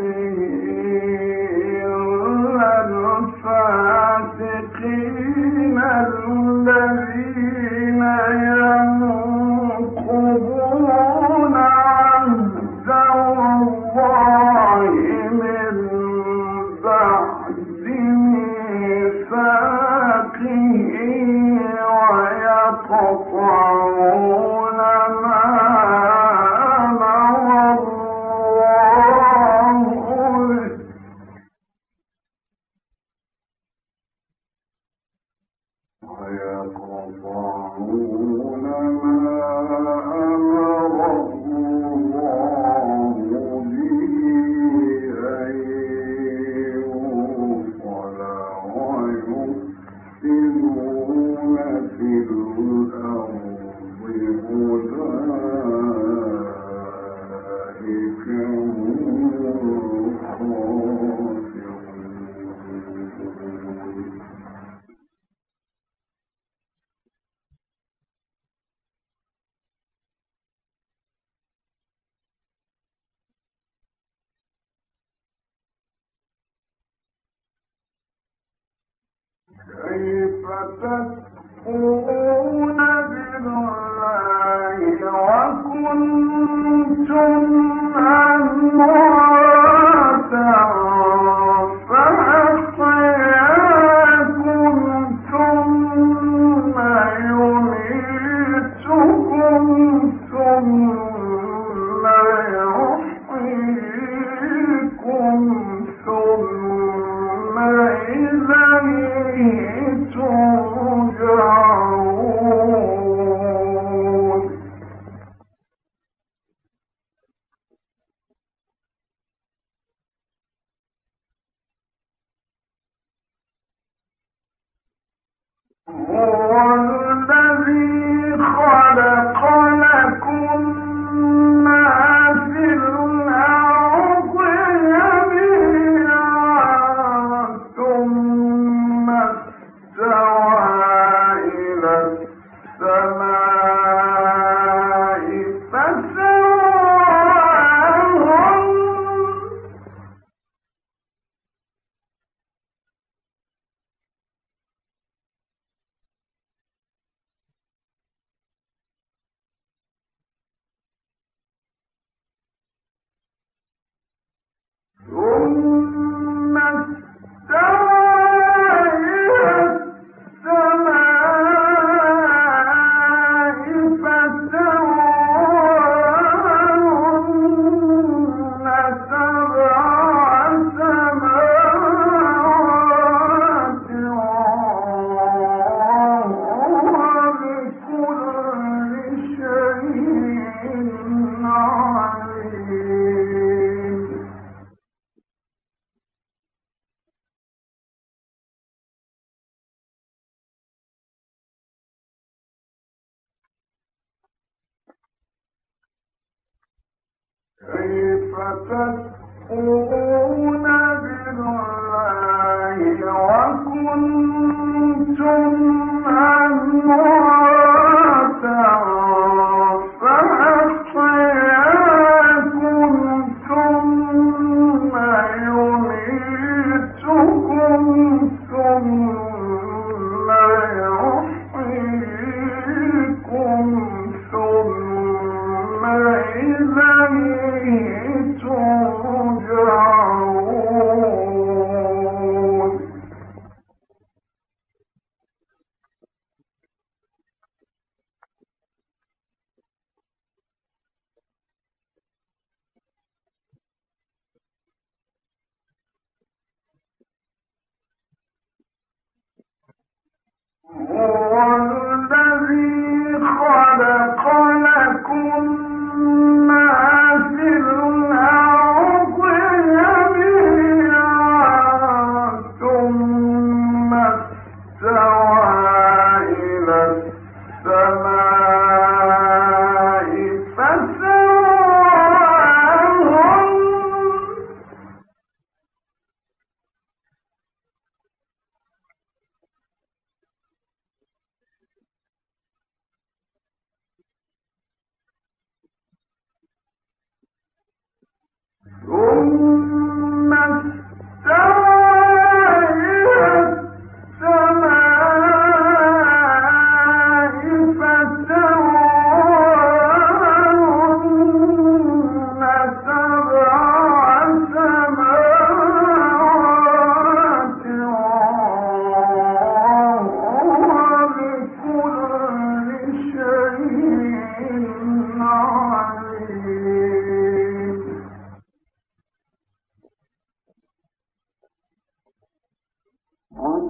به Brother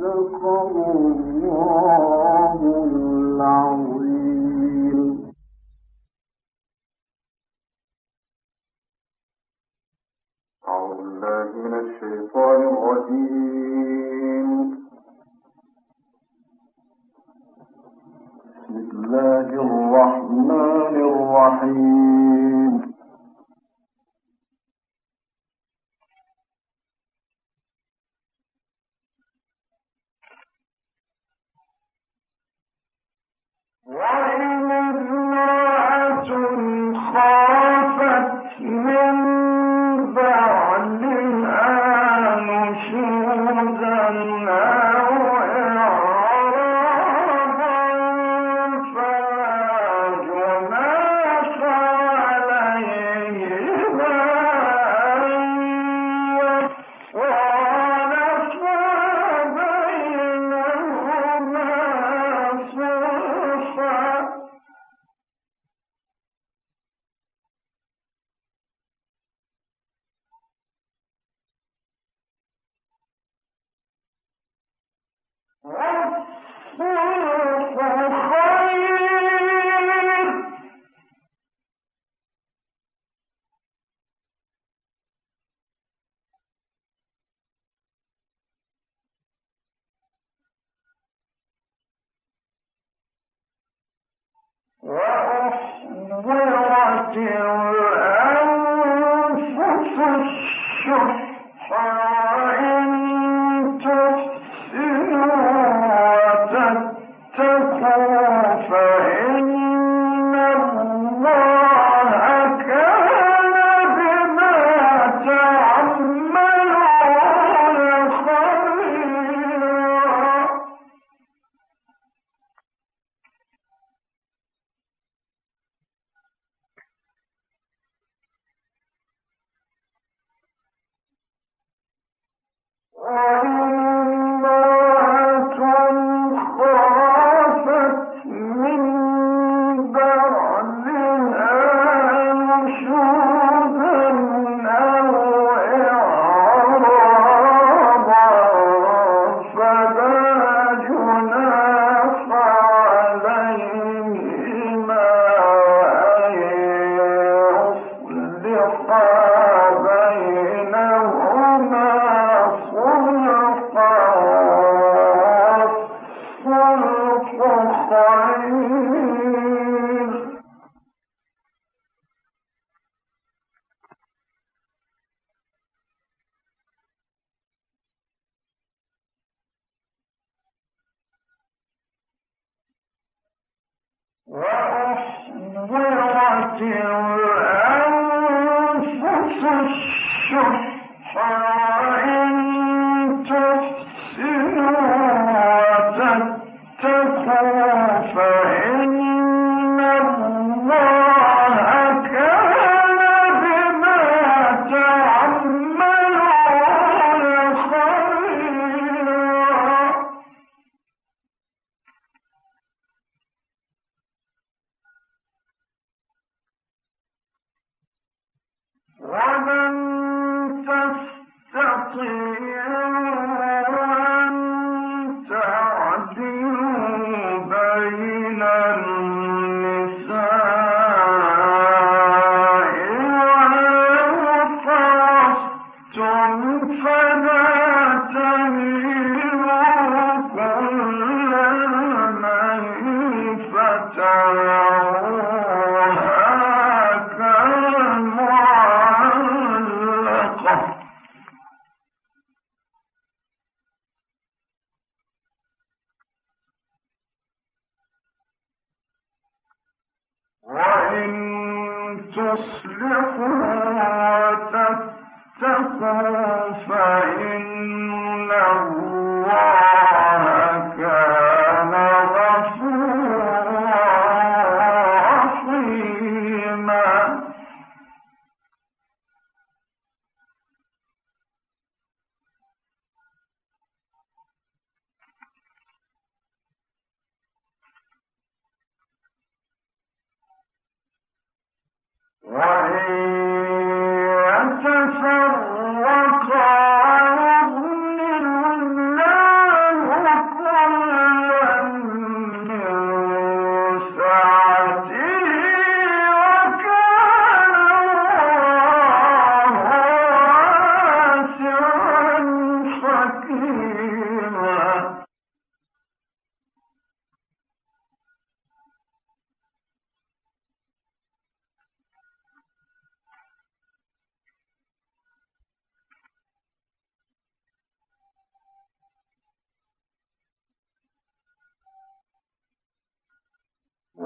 فلا ومن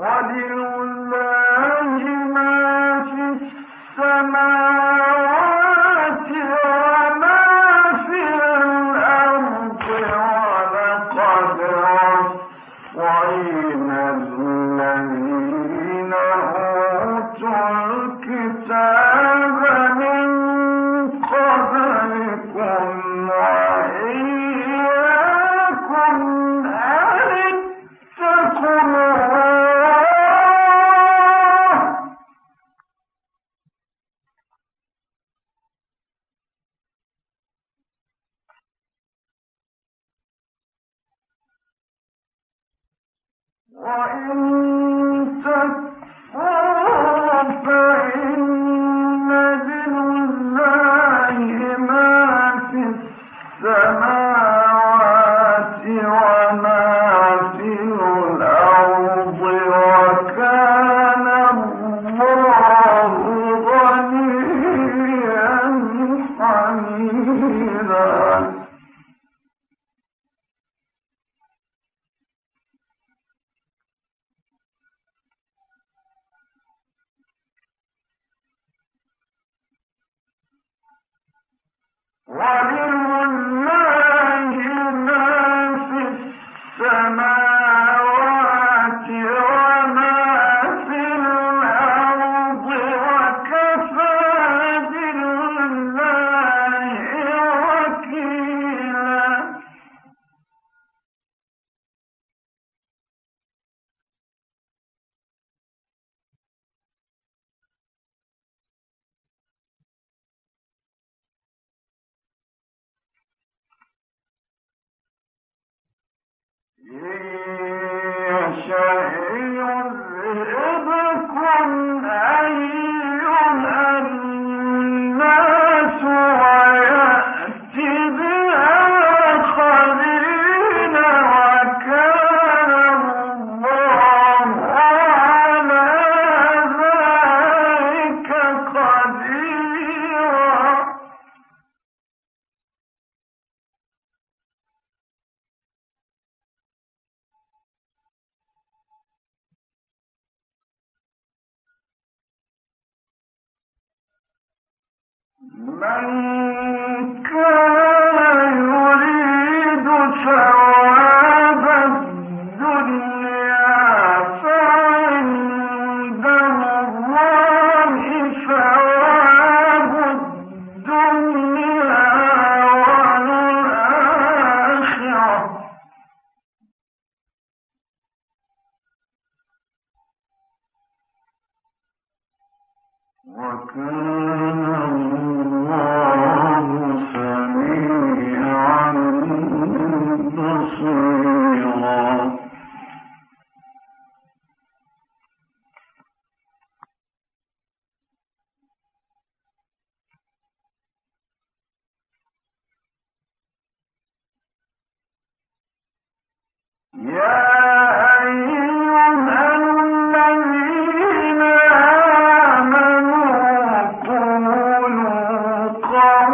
ولله شَيْءٍ a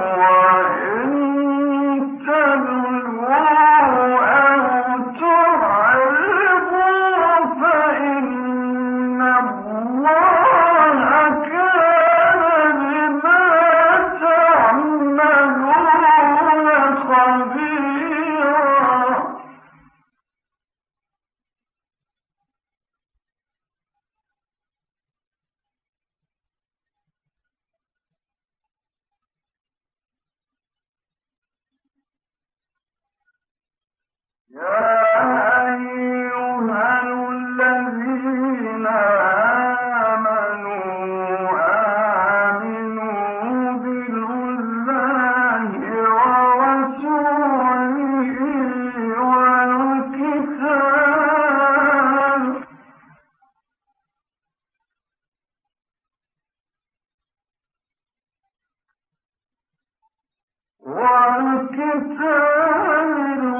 كفروا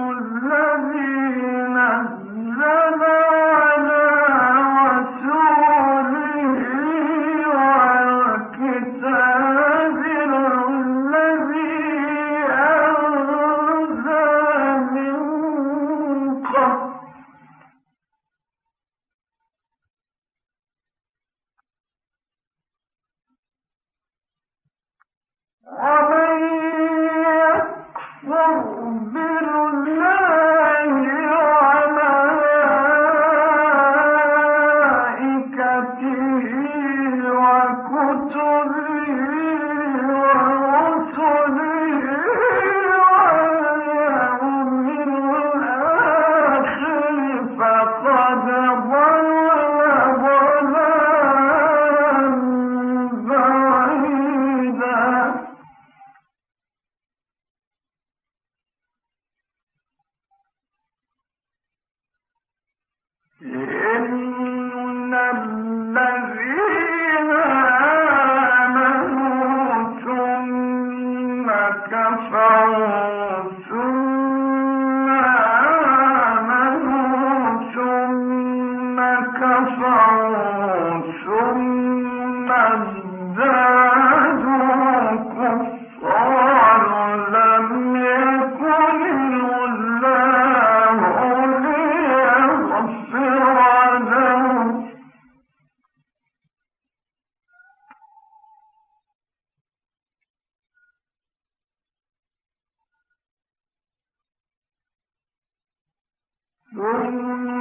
ثم